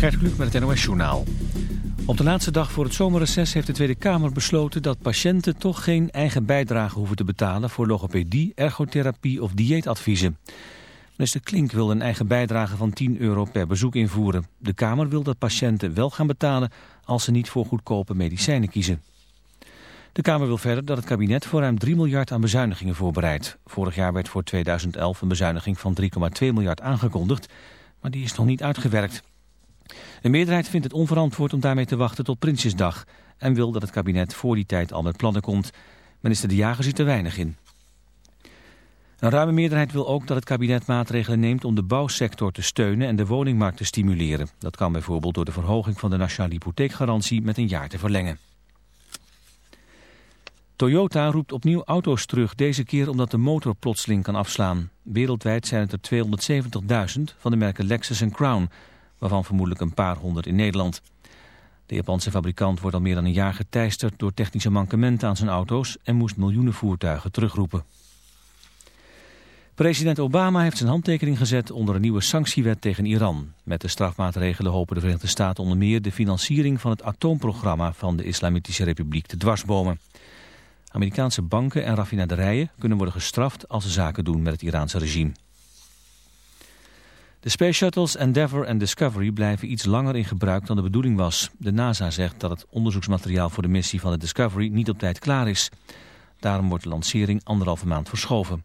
Gert Kluk met het NOS Journaal. Op de laatste dag voor het zomerreces heeft de Tweede Kamer besloten dat patiënten toch geen eigen bijdrage hoeven te betalen voor logopedie, ergotherapie of dieetadviezen. Minister Klink wil een eigen bijdrage van 10 euro per bezoek invoeren. De Kamer wil dat patiënten wel gaan betalen als ze niet voor goedkope medicijnen kiezen. De Kamer wil verder dat het kabinet voor ruim 3 miljard aan bezuinigingen voorbereidt. Vorig jaar werd voor 2011 een bezuiniging van 3,2 miljard aangekondigd, maar die is nog niet uitgewerkt. De meerderheid vindt het onverantwoord om daarmee te wachten tot Prinsjesdag en wil dat het kabinet voor die tijd al met plannen komt. Minister De Jager ziet er weinig in. Een ruime meerderheid wil ook dat het kabinet maatregelen neemt om de bouwsector te steunen en de woningmarkt te stimuleren. Dat kan bijvoorbeeld door de verhoging van de nationale hypotheekgarantie met een jaar te verlengen. Toyota roept opnieuw auto's terug, deze keer omdat de motor plotseling kan afslaan. Wereldwijd zijn het er 270.000 van de merken Lexus en Crown, waarvan vermoedelijk een paar honderd in Nederland. De Japanse fabrikant wordt al meer dan een jaar geteisterd door technische mankementen aan zijn auto's en moest miljoenen voertuigen terugroepen. President Obama heeft zijn handtekening gezet onder een nieuwe sanctiewet tegen Iran. Met de strafmaatregelen hopen de Verenigde Staten onder meer de financiering van het atoomprogramma van de Islamitische Republiek te dwarsbomen. Amerikaanse banken en raffinaderijen kunnen worden gestraft als ze zaken doen met het Iraanse regime. De Space Shuttles Endeavour en Discovery blijven iets langer in gebruik dan de bedoeling was. De NASA zegt dat het onderzoeksmateriaal voor de missie van de Discovery niet op tijd klaar is. Daarom wordt de lancering anderhalve maand verschoven.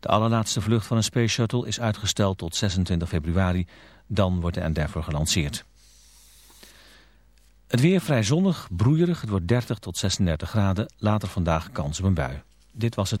De allerlaatste vlucht van een Space Shuttle is uitgesteld tot 26 februari. Dan wordt de Endeavour gelanceerd. Het weer vrij zonnig, broeierig. Het wordt 30 tot 36 graden. Later vandaag kans op een bui. Dit was het.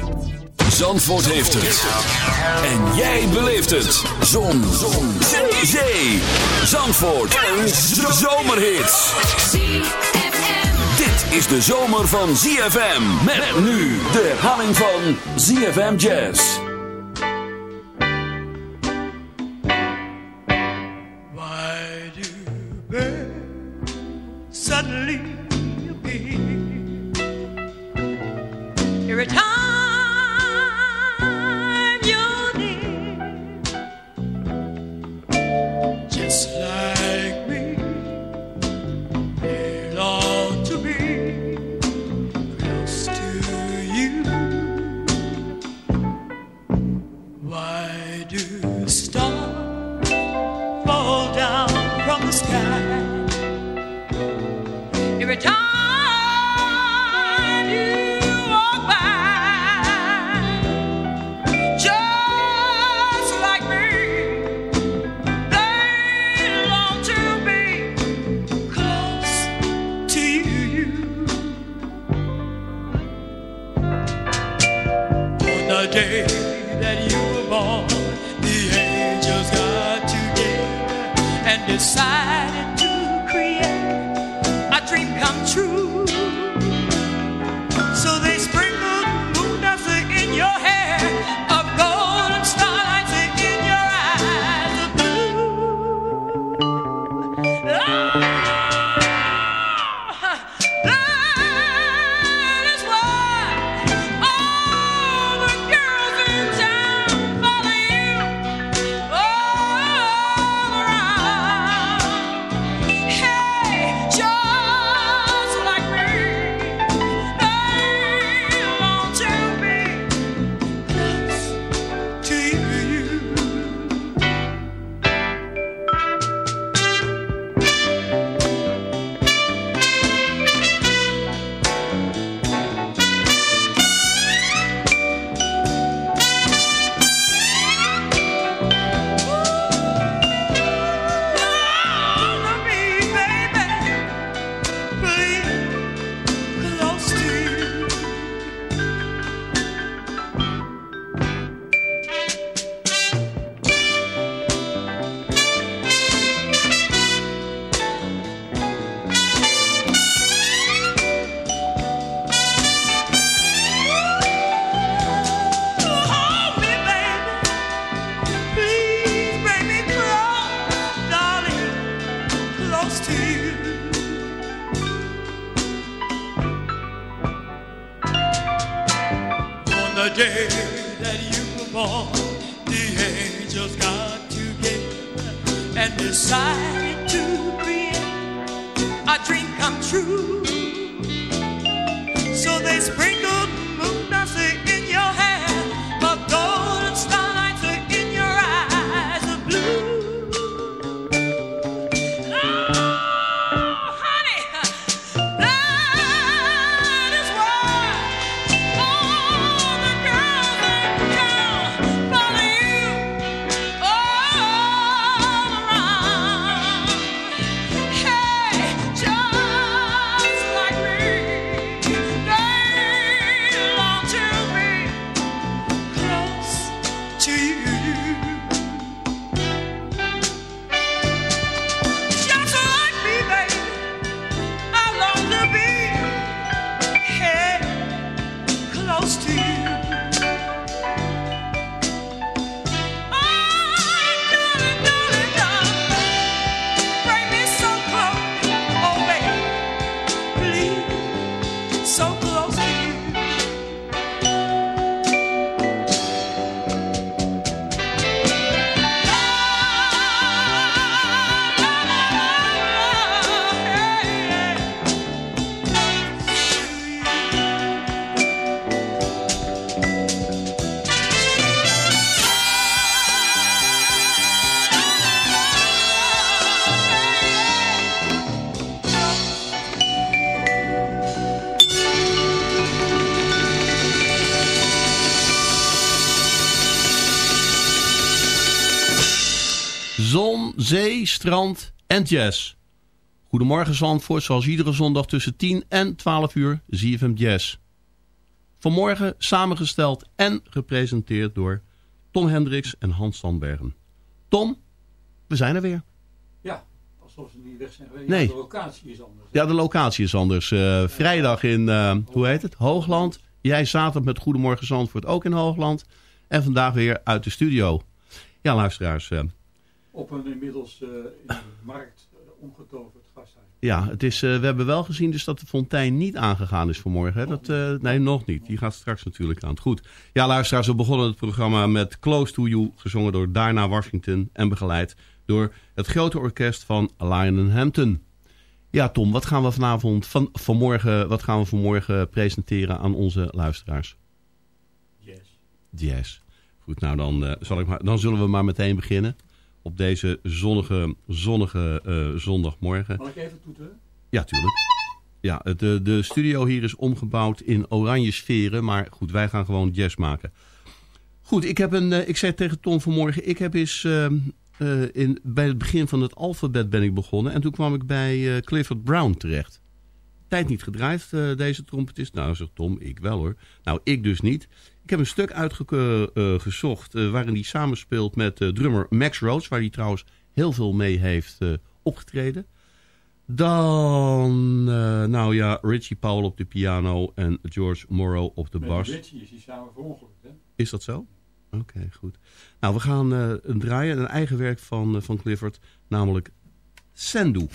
Zandvoort heeft het. En jij beleeft het. Zon. Zon. Zee. Zandvoort. Een zomerhit. Dit is de zomer van ZFM. Met nu de herhaling van ZFM Jazz. Why do suddenly zee, strand en jazz. Goedemorgen Zandvoort, zoals iedere zondag tussen 10 en 12 uur ZFM Jazz. Vanmorgen samengesteld en gepresenteerd door Tom Hendricks en Hans Sandbergen. Tom, we zijn er weer. Ja, alsof ze niet weg zijn geweest. Nee. De locatie is anders. Ja, de locatie is anders. Eh, vrijdag in, eh, hoe heet het, Hoogland. Jij zaterdag met Goedemorgen Zandvoort ook in Hoogland. En vandaag weer uit de studio. Ja, luisteraars. Op een inmiddels eh, in de markt eh, omgetoverd gasthuis. Ja, het is, eh, we hebben wel gezien dus dat de fontein niet aangegaan is vanmorgen. Hè? Dat, nee, nog niet. Die gaat straks natuurlijk aan goed. Ja, luisteraars, we begonnen het programma met Close to You, gezongen door Diana Washington en begeleid door het grote orkest van Lionel Hampton. Ja, Tom, wat gaan we vanavond, van, vanmorgen, wat gaan we vanmorgen presenteren aan onze luisteraars? Yes. Jazz. Goed, nou dan, zal ik maar, dan zullen we maar meteen beginnen. Op deze zonnige, zonnige eh, zondagmorgen. Mag ik even toeteren? Ja, tuurlijk. Ja, de, de studio hier is omgebouwd in oranje sferen. Maar goed, wij gaan gewoon jazz maken. Goed, ik, heb een, eh, ik zei tegen Tom vanmorgen... Ik heb eens... ehm, eh, in, bij het begin van het alfabet ben ik begonnen. En toen kwam ik bij eh, Clifford Brown terecht. Tijd niet gedraaid, eh, deze trompetist. Nou, zegt Tom, ik wel hoor. Nou, ik dus niet. Ik heb een stuk uitgezocht waarin hij samenspeelt met eh, drummer Max Rhodes. Waar hij trouwens heel veel mee heeft eh, opgetreden. Dan, eh, nou ja, Richie Powell op de piano en George Morrow op de Met bas. Richie is hij samen verongelukt, hè? Is dat zo? Oké, goed. Nou, we gaan eh, een draaien, een eigen werk van, eh, van Clifford, namelijk Sendu.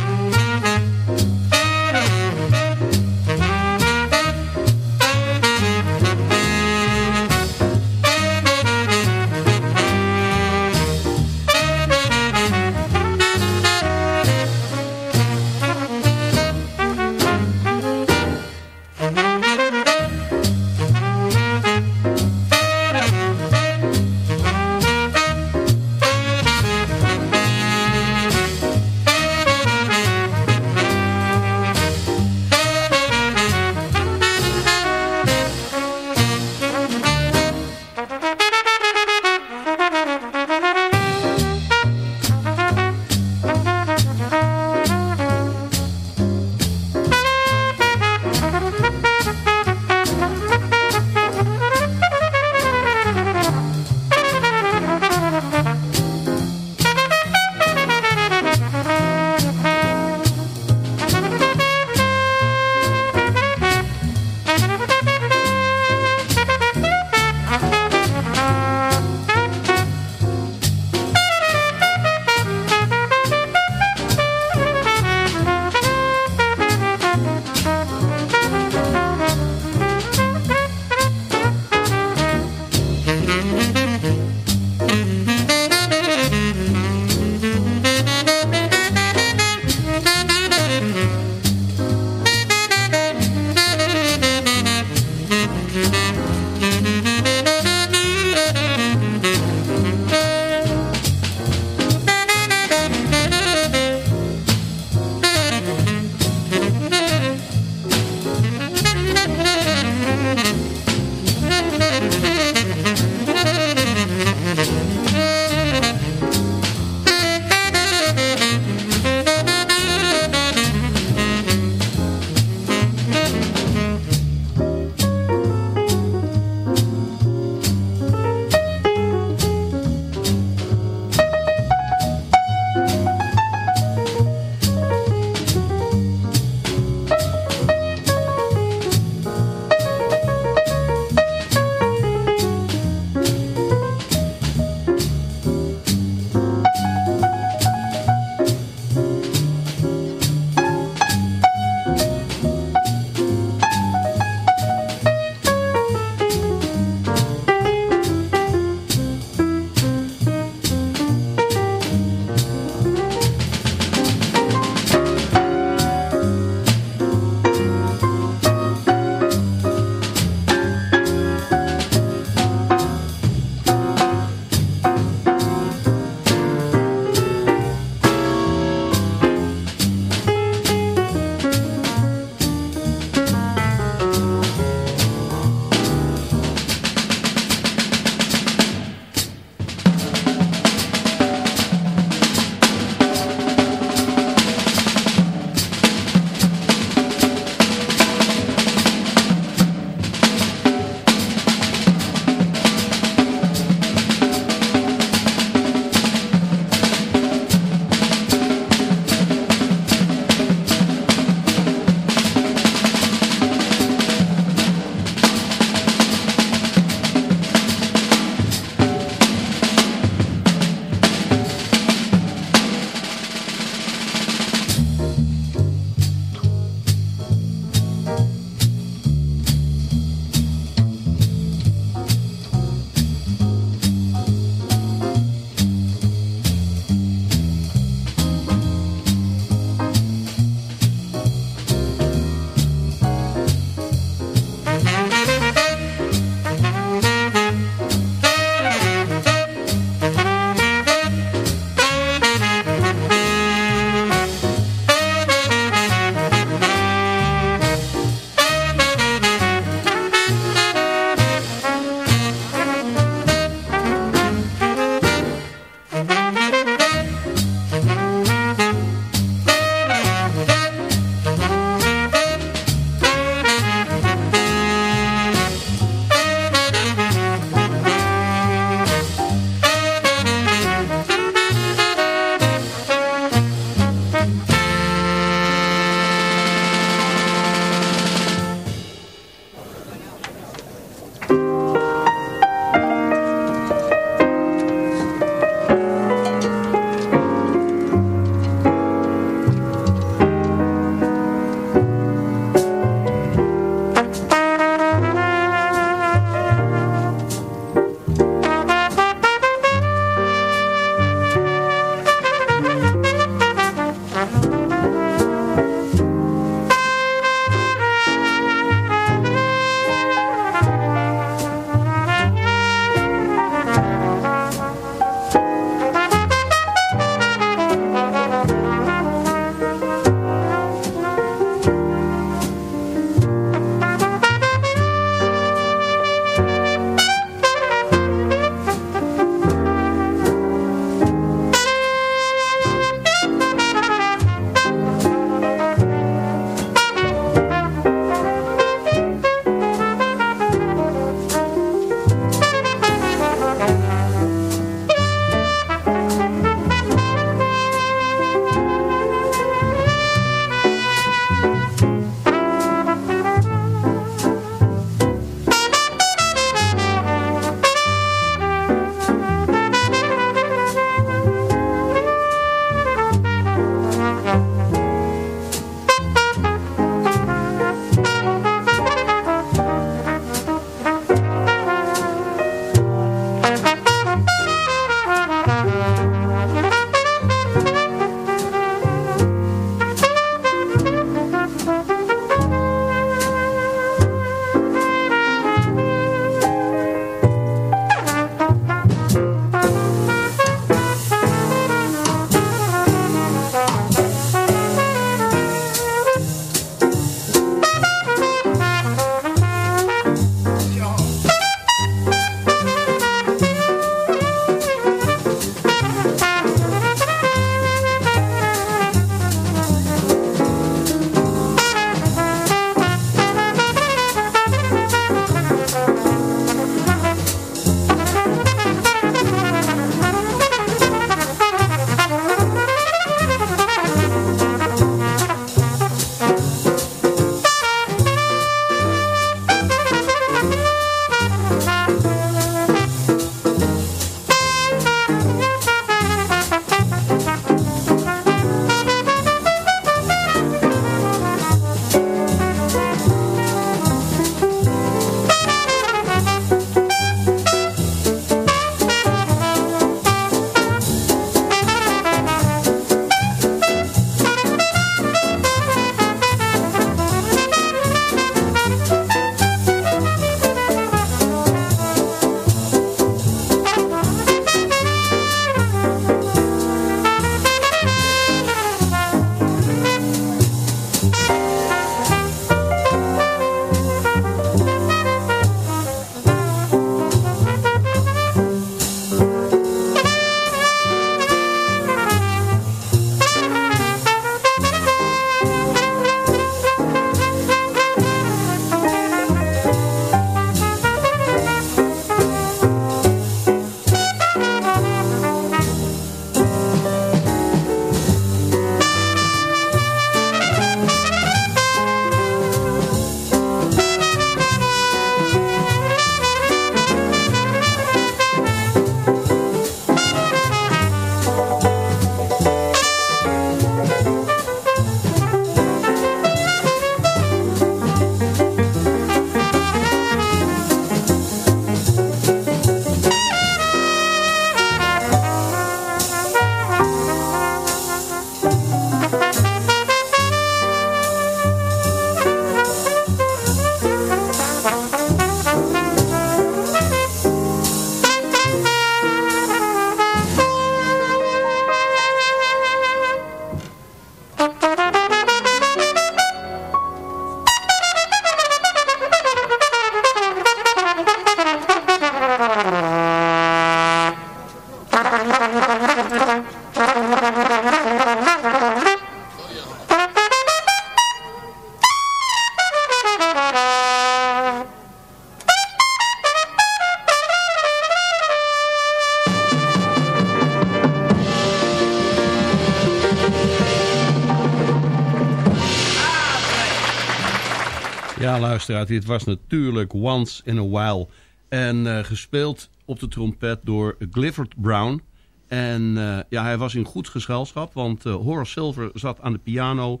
Luisteraar, dit was natuurlijk Once in a While. En eh, gespeeld op de trompet door Clifford Brown. En eh, ja, hij was in goed gezelschap, want eh, Horace Silver zat aan de piano.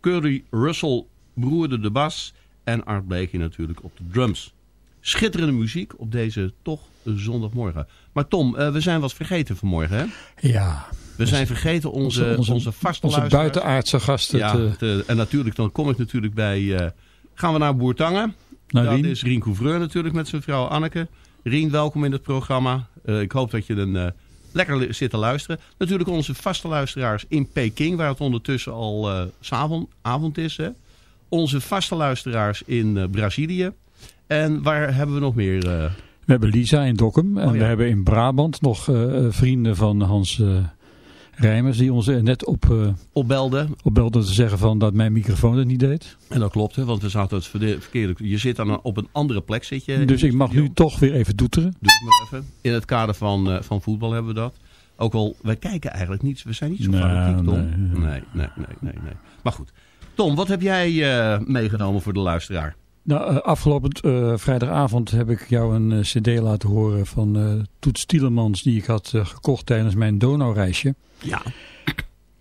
Curry Russell broerde de bas. En Art Blakey natuurlijk op de drums. Schitterende muziek op deze toch zondagmorgen. Maar Tom, we zijn wat vergeten vanmorgen, hè? Ja, We zijn vergeten onze, onze, vaste onze buitenaardse gasten. Ja, te- te- en natuurlijk, dan kom ik natuurlijk bij... gaan we naar Boertangen. Naar dat Rien. is Rien Couvreur natuurlijk met zijn vrouw Anneke. Rien, welkom in het programma. Eh, ik hoop dat je een, eh, lekker zit te luisteren. Natuurlijk onze vaste luisteraars in Peking, waar het ondertussen al eh, avond, avond is. Hè? Onze vaste luisteraars in Brazilië. En waar hebben we nog meer? We hebben Lisa in Dokkum. En Oh, ja. we hebben in Brabant nog vrienden van Hans Rijmers. Die ons eh, net op, eh opbelden. opbelden te zeggen van dat mijn microfoon het niet deed. En dat klopt, hè, want we zaten het verkeerde... Je zit een, op een andere plek, zit je. dus ik mag nu toch weer even doeteren. Doe het maar even. In het kader van, eh, van voetbal hebben we dat. Ook al, wij kijken eigenlijk niet. We zijn niet zo Nee, fanatiek, Tom. nee. Nee, nee, nee, nee, nee. Maar goed. Tom, wat heb jij meegenomen voor de luisteraar? Nou, eh, afgelopen eh, vrijdagavond heb ik jou een eh, cd laten horen van eh Toets Tielemans. Die ik had gekocht tijdens mijn Donaureisje. Ja.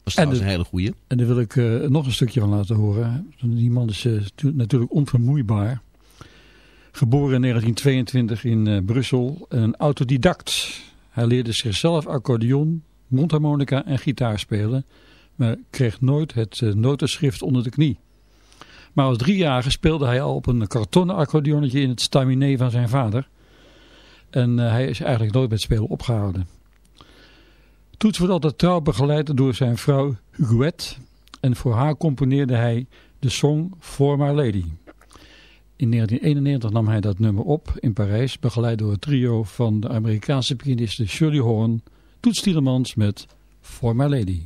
Dat trouwens de- een hele goeie. En daar wil ik nog een stukje van laten horen. Die man is tu- natuurlijk onvermoeibaar. Geboren in 1922 in Brussel. en Een autodidact. Hij leerde zichzelf accordeon, mondharmonica en gitaar spelen. Maar kreeg nooit het notenschrift onder de knie. Maar als driejarige speelde hij al op een kartonnen accordeonnetje in het staminé van zijn vader. En eh, hij is eigenlijk nooit met spelen opgehouden. Toets wordt altijd trouw begeleid door zijn vrouw Huguette. En voor haar componeerde hij de song For My Lady. In 1991 nam hij dat nummer op in Parijs, begeleid door het trio van de Amerikaanse pianiste Shirley Horn, Toets Tielemans met For My Lady.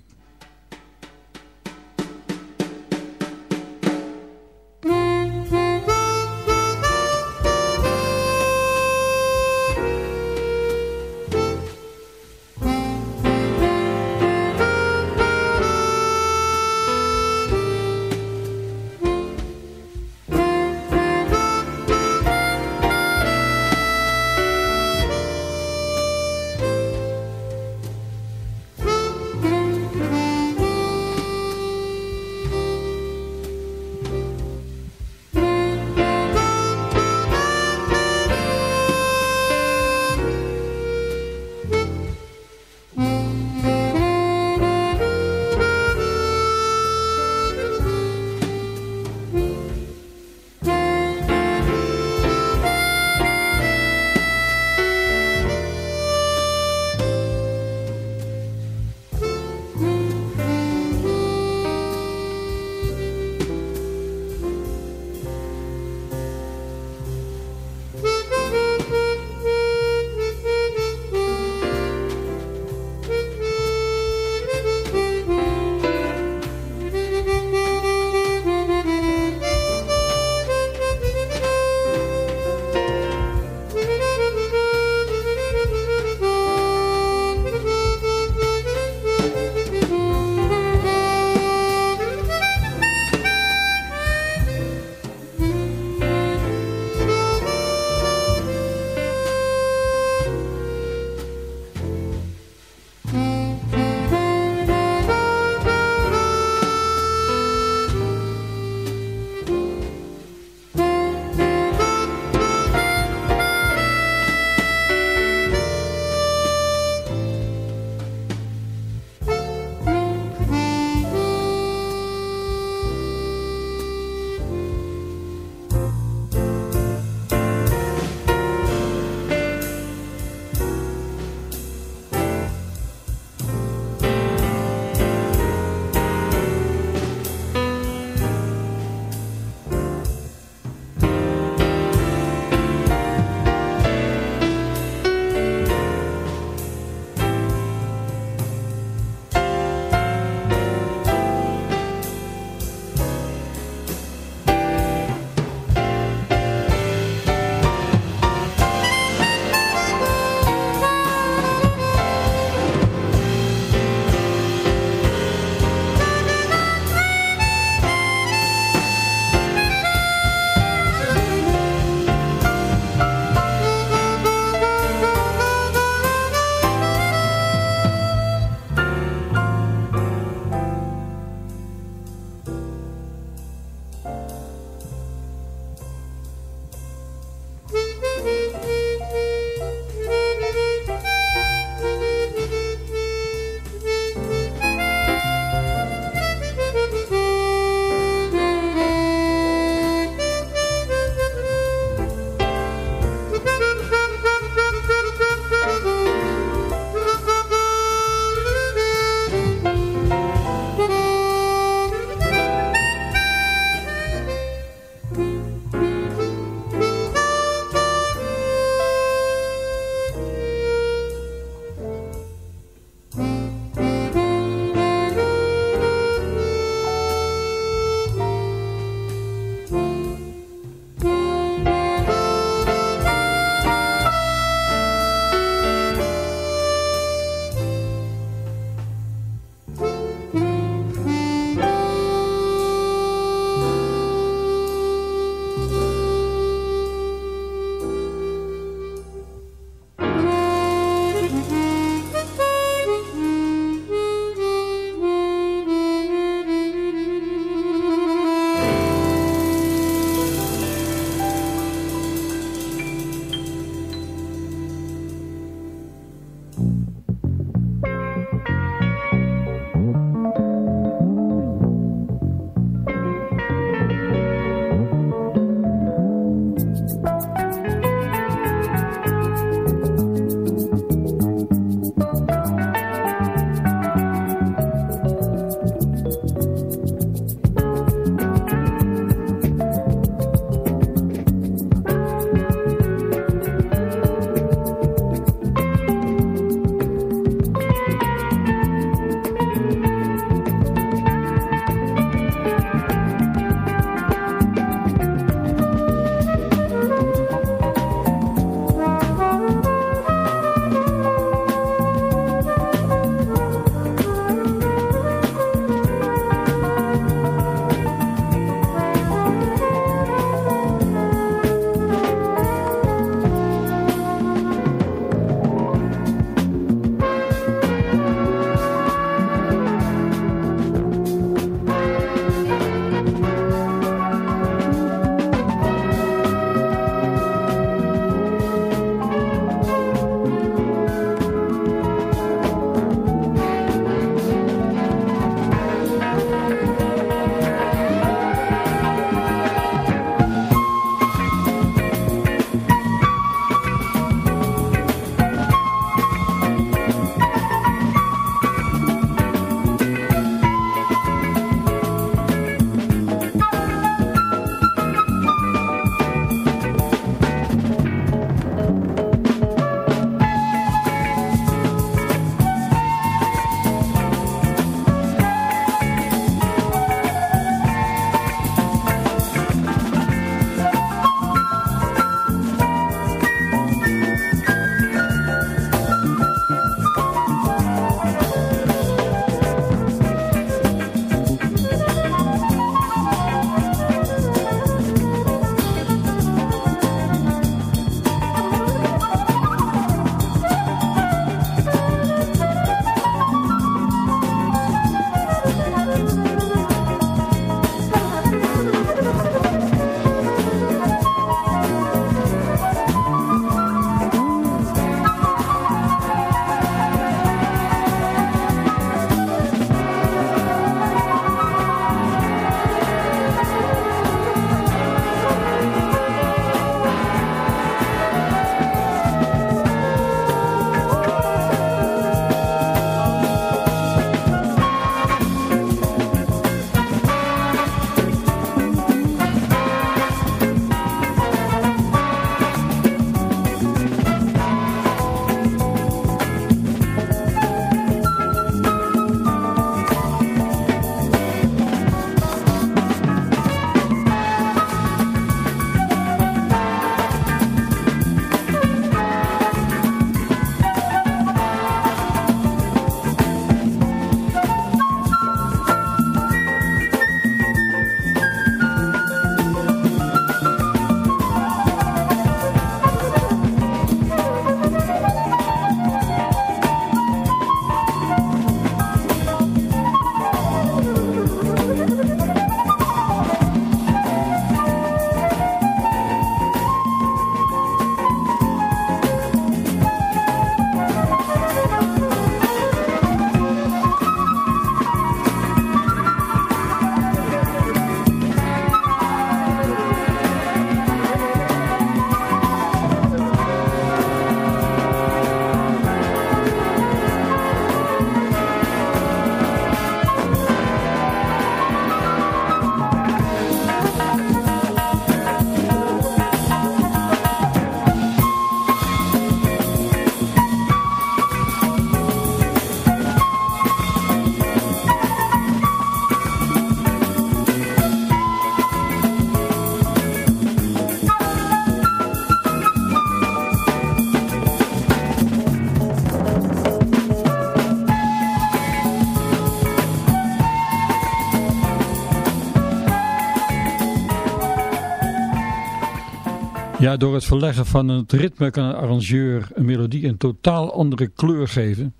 Ja, door het verleggen van het ritme kan een arrangeur een melodie een totaal andere kleur geven.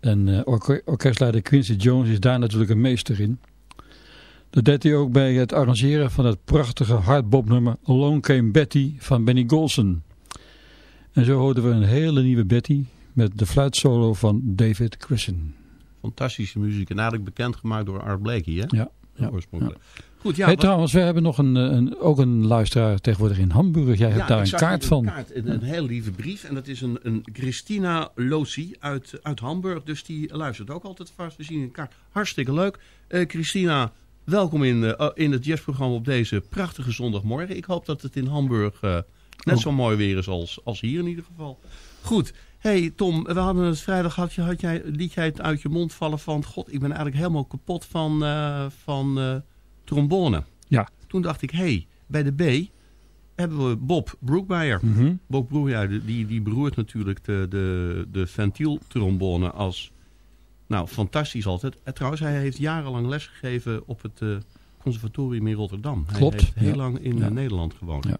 En uh, orke orkestleider Quincy Jones is daar natuurlijk een meester in. Dat deed hij ook bij het arrangeren van het prachtige hardbopnummer Alone Came Betty van Benny Golson. En zo hoorden we een hele nieuwe Betty met de fluitsolo van David Crisson. Fantastische muziek en eigenlijk bekendgemaakt door Art Blakey, hè? Ja. ja Oorspronkelijk. Ja. Goed, ja. hey, wat- trouwens, we hebben nog een, een, ook een luisteraar tegenwoordig in Hamburg. Jij hebt daar een kaart van. Een, kaart, een, een heel lieve brief. En dat is een, een Christina Losi uit, uit Hamburg. Dus die luistert ook altijd vast. We zien een kaart. Hartstikke leuk. Eh, Christina, welkom in, eh, in het jazzprogramma op deze prachtige zondagmorgen. Ik hoop dat het in Hamburg eh, net Ook. zo mooi weer is als, als hier in ieder geval. Goed. hey Tom, we hadden het vrijdag, had, je, had jij, liet jij het uit je mond vallen van... God, ik ben eigenlijk helemaal kapot van, eh, van eh, trombone. Ja. Toen dacht ik, hey, bij de B hebben we Bob Brookmeyer. Mhm. Bob Broekmeyer, die, die beroert natuurlijk de, de, de ventieltrombone als... Nou, fantastisch altijd. En trouwens, hij heeft jarenlang lesgegeven op het eh, conservatorium in Rotterdam. Klopt, Hij heeft heel ja. lang in Ja. Nederland gewoond. Ja.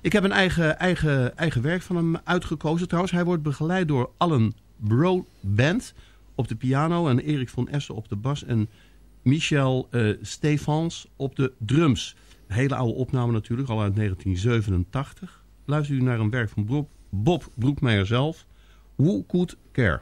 Ik heb een eigen, eigen, eigen werk van hem uitgekozen. Trouwens, hij wordt begeleid door Alan Broadbent op de piano... en Erik van Essen op de bas... en Michel eh, Stefans op de drums. Hele oude opname natuurlijk, al uit 1987. Luister u naar een werk van Bob, Bob Broekmeijer zelf. Who Could Care?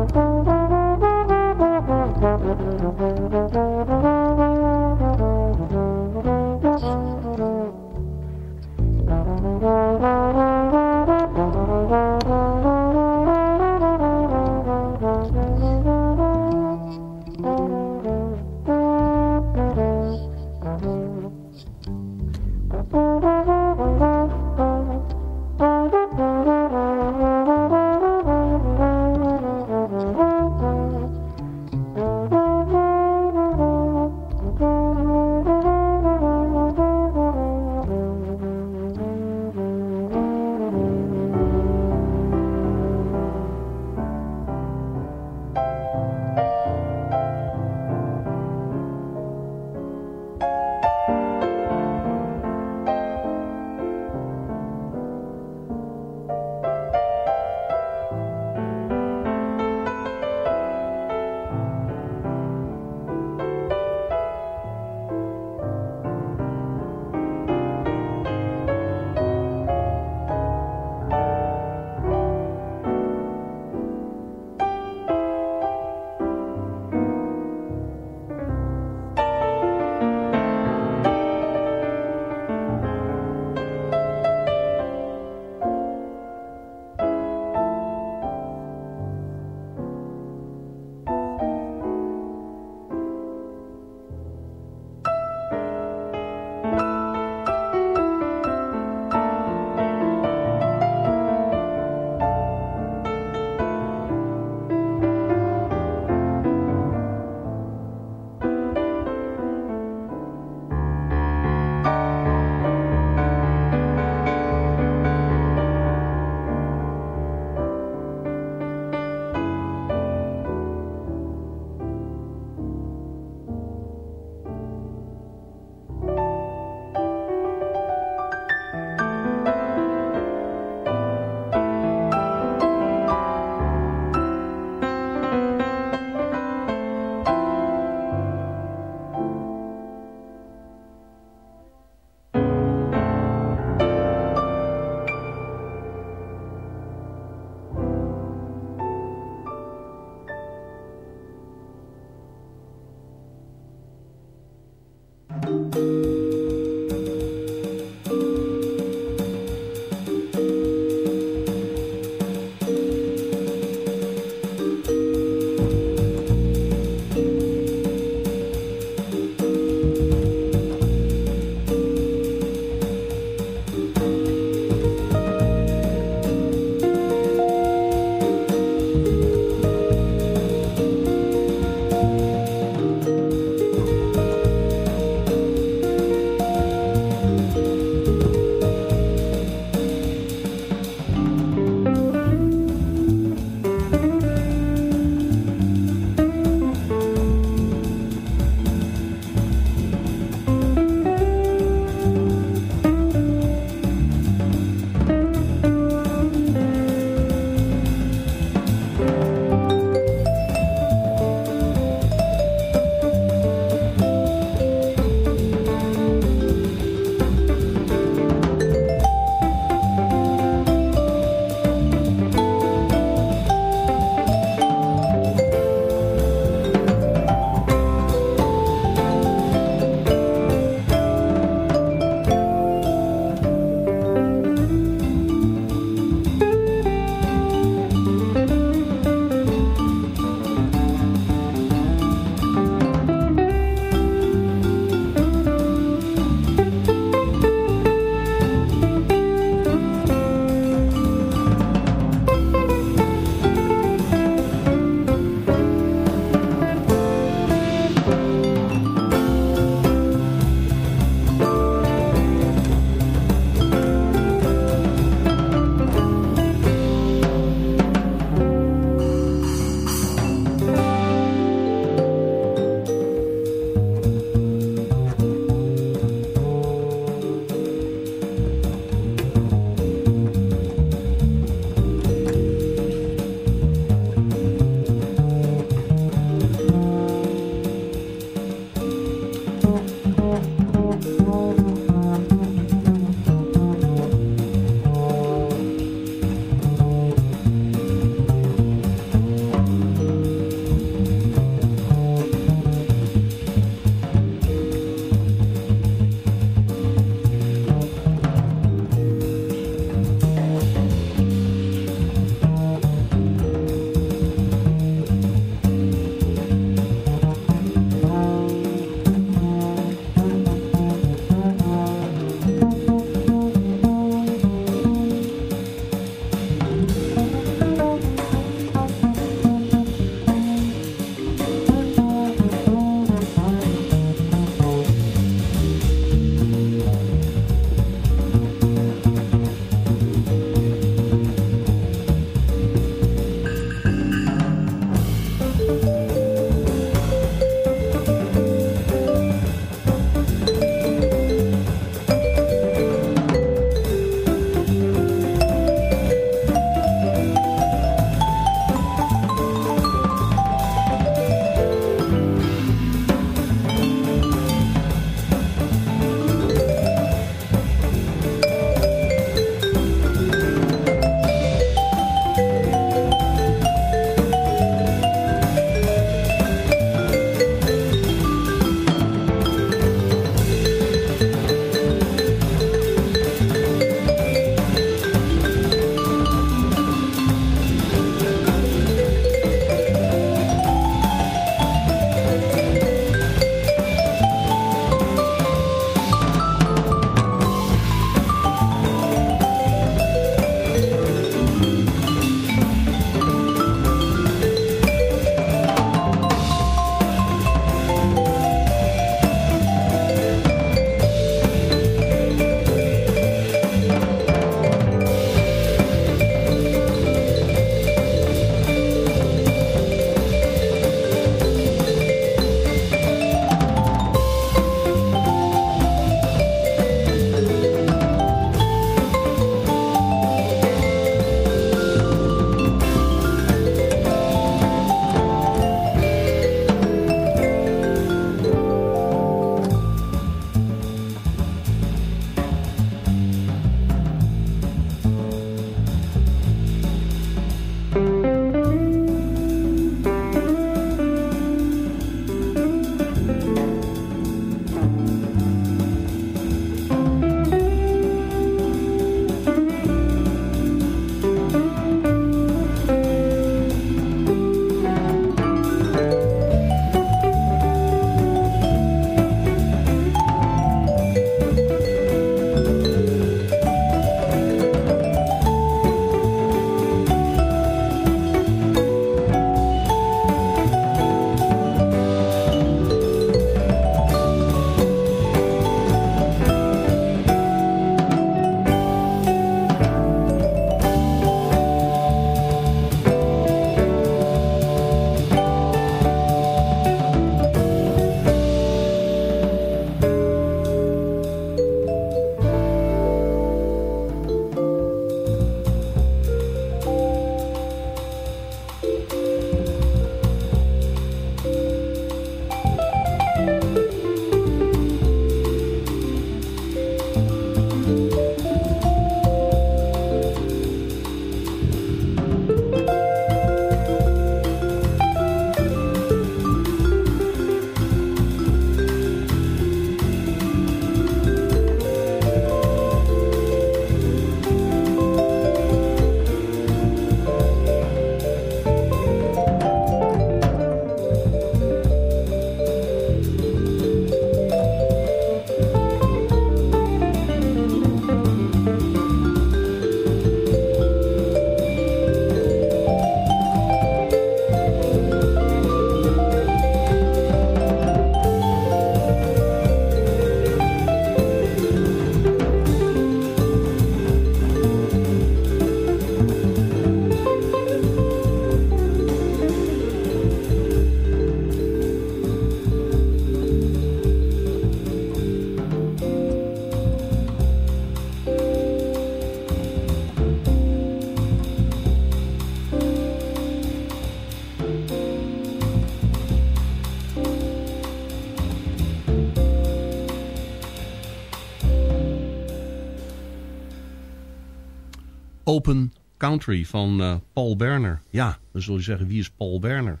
Open Country van eh, Paul Berner. Ja, dan zul je zeggen, wie is Paul Berner?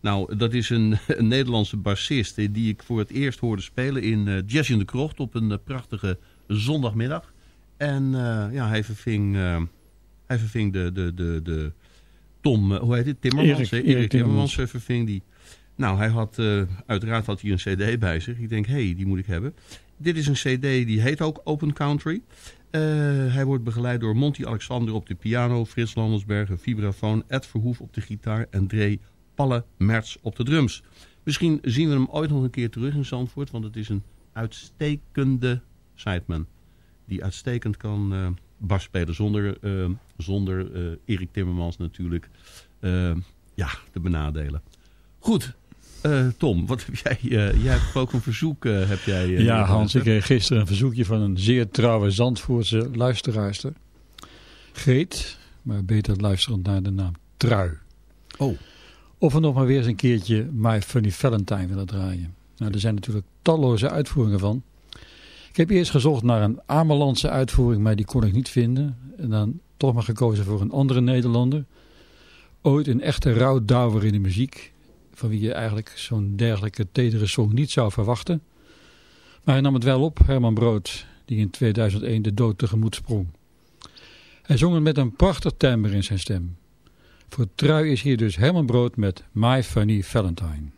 Nou, dat is een, een Nederlandse bassist eh, die ik voor het eerst hoorde spelen in eh, Jazz in de Krocht op een prachtige zondagmiddag. En ja, hij verving, hij verving de, de, de, de Tom, hoe heet het? Timmermans. Erik-? Erik Timmermans. Verving die. Nou, hij had, uiteraard had hij een cd bij zich. Ik denk, hé, hey, die moet ik hebben. Dit is een cd die heet ook Open Country. Eh, hij wordt begeleid door Monty Alexander op de piano, Frits Landersbergen vibrafoon, Ed Verhoef op de gitaar en Dre Palle Merts op de drums. Misschien zien we hem ooit nog een keer terug in Zandvoort, want het is een uitstekende sideman. Die uitstekend kan eh bas spelen zonder, eh, zonder Erik Timmermans natuurlijk ja, te benadelen. Goed, eh, Tom, wat heb jij? eh, jij hebt ook een verzoek. eh, heb jij, Ja, Hans, ik kreeg gisteren een verzoekje van een zeer trouwe Zandvoortse luisteraarster. Greet, maar beter luisterend naar de naam Trui. Oh, Of we nog maar weer eens een keertje My Funny Valentine willen draaien. Nou, er zijn natuurlijk talloze uitvoeringen van. Ik heb eerst gezocht naar een Amelandse uitvoering, maar die kon ik niet vinden. En dan toch maar gekozen voor een andere Nederlander. Ooit een echte rouwdouwer in de muziek. Van wie je eigenlijk zo'n dergelijke tedere song niet zou verwachten. Maar hij nam het wel op, Herman Brood, die in 2001 de dood tegemoet sprong. Hij zong het met een prachtig timbre in zijn stem. Voor trui is hier dus Herman Brood met My Funny Valentine.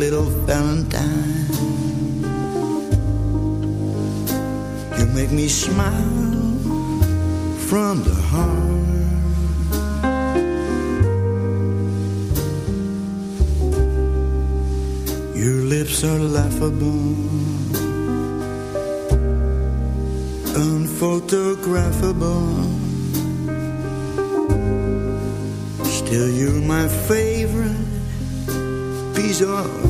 Little Valentine, you make me smile from the heart. Your lips are laughable, unphotographable. Still, you're my favorite piece of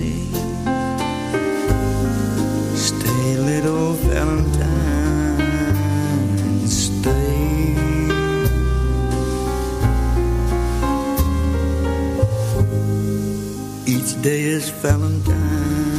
Each day is Valentine's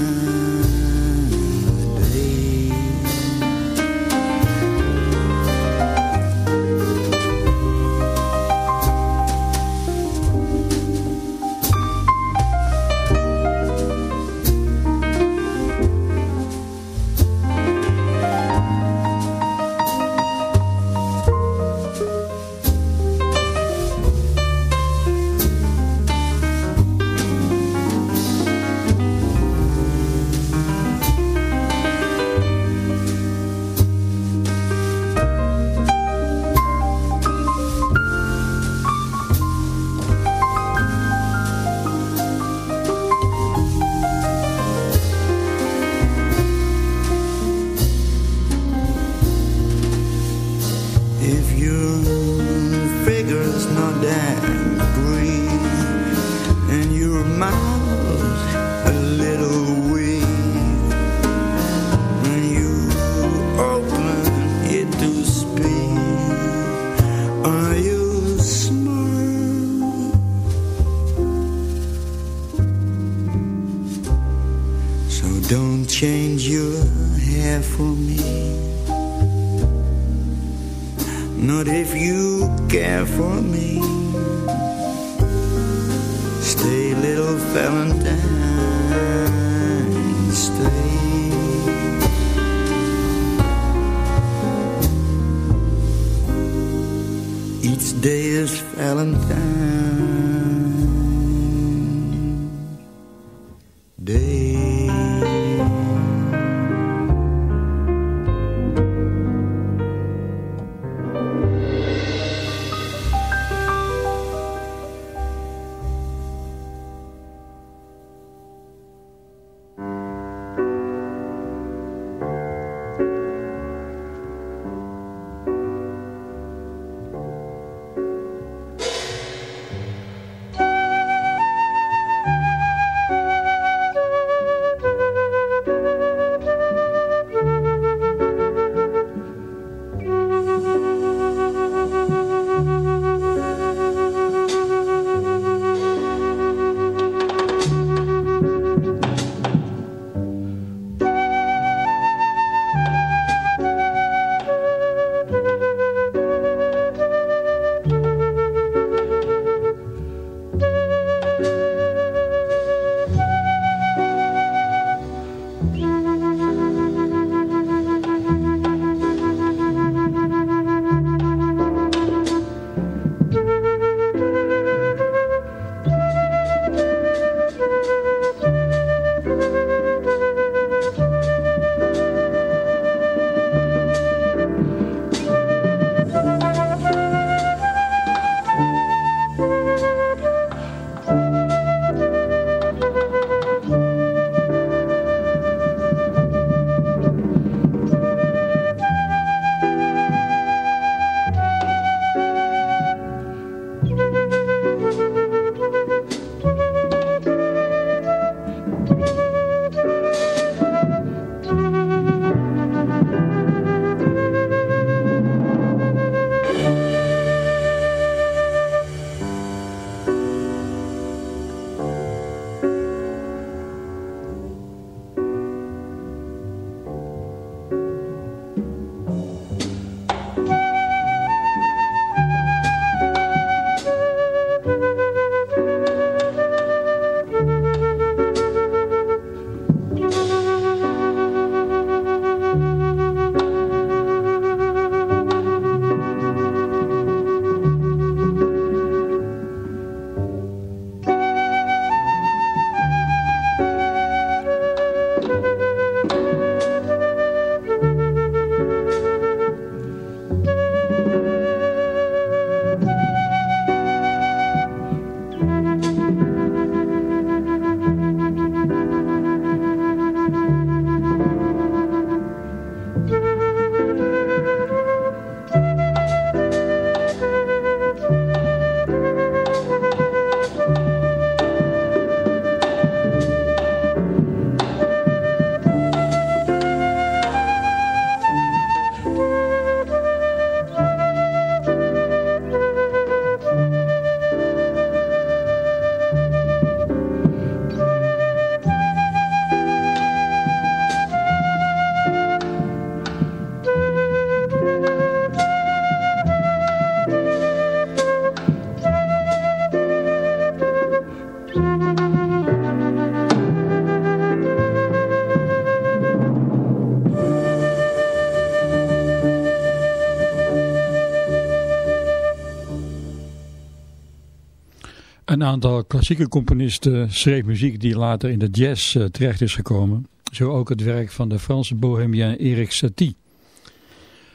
aantal klassieke componisten schreef muziek die later in de jazz eh, terecht is gekomen. Zo ook het werk van de Franse bohemien Erik Satie.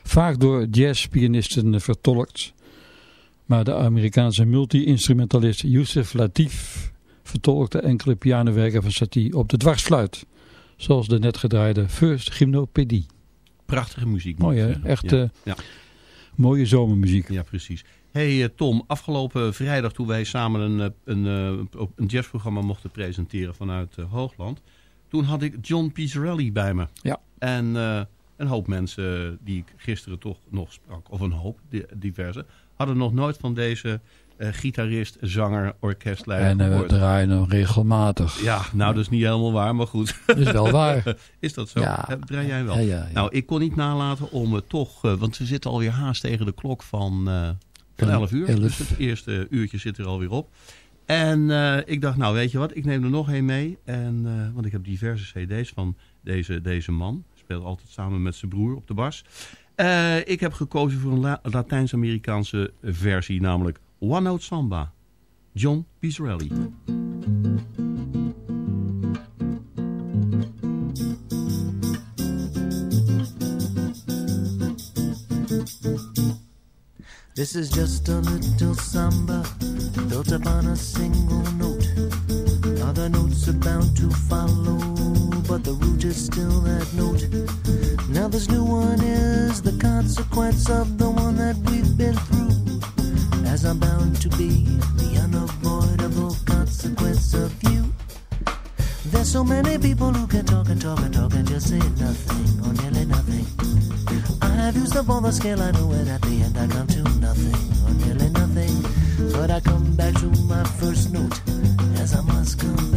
Vaak door jazzpianisten vertolkt. Maar de Amerikaanse multi-instrumentalist Youssef Latif vertolkte enkele pianowerken van Satie op de dwarsfluit. Zoals de net gedraaide First Gymnopédie. Prachtige muziek. Mooi moet ik hè? zeggen. Echt Ja. eh, Ja. mooie zomermuziek. Ja, precies. Hey, eh, Tom, afgelopen vrijdag toen wij samen een, eh, een, eh, een jazzprogramma mochten presenteren vanuit Hoogland. Toen had ik John Pizzarelli bij me. Ja. En een hoop mensen die ik gisteren toch nog sprak, of een hoop, di- diverse, hadden nog nooit van deze gitarist, zanger, orkestleider En we draaien hem regelmatig. Ja, nou dat is niet helemaal waar, maar goed. Dat is wel waar. Is dat zo? Ja. Draai jij wel? Ja, ja, ja. Nou, ik kon niet nalaten om het toch... want we zitten alweer haast tegen de klok van, van 11 uur. Dus het eerste uurtje zit er alweer op. En eh, ik dacht, nou weet je wat, ik neem er nog een mee. En, eh, want ik heb diverse cd's van deze, deze man. Speelt altijd samen met zijn broer op de bas. Eh, ik heb gekozen voor een Latijns-Amerikaanse versie, namelijk One Note Samba. John Pizzarelli. This is just a little samba built upon a single note. Other notes are bound to follow, but the root is still that note. Now, this new one is the consequence of the one that we've been through. As I'm bound to be the unavoidable consequence of you. There's so many people who can talk and talk and talk and just say nothing or nearly nothing. I have used up all the scale I know, and at the end I come to nothing or nearly nothing. But I come back to my first note as I must come back.